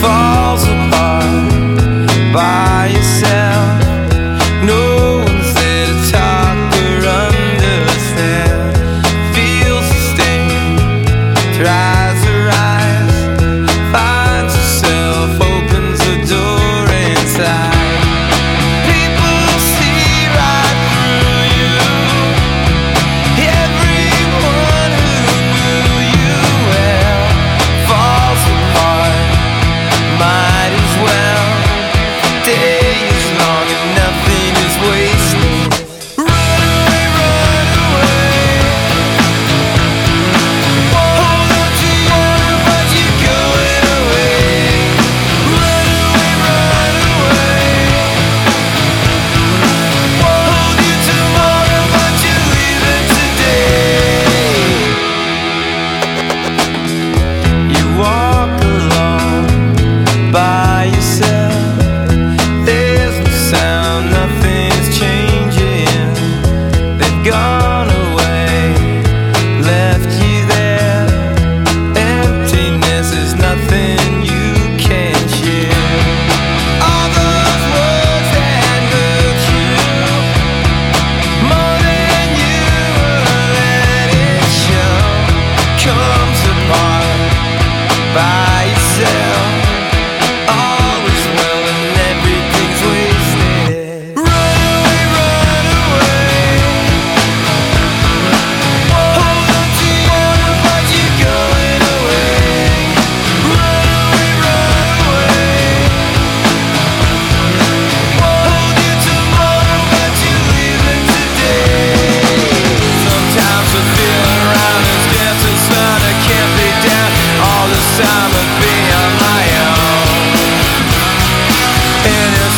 falls apart by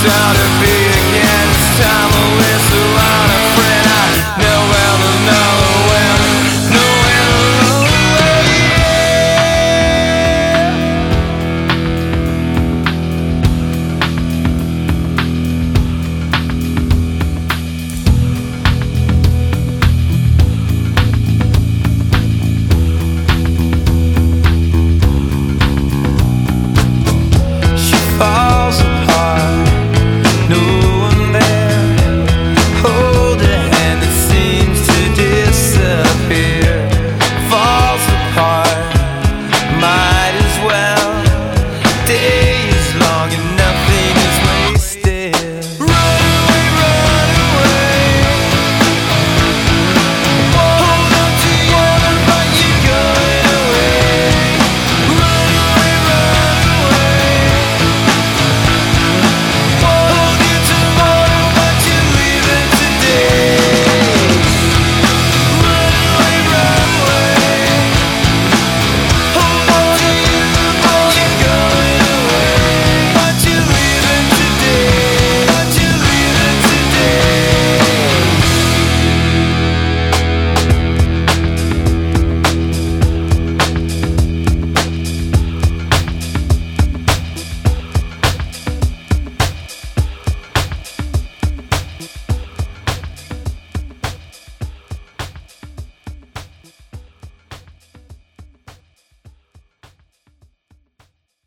out of me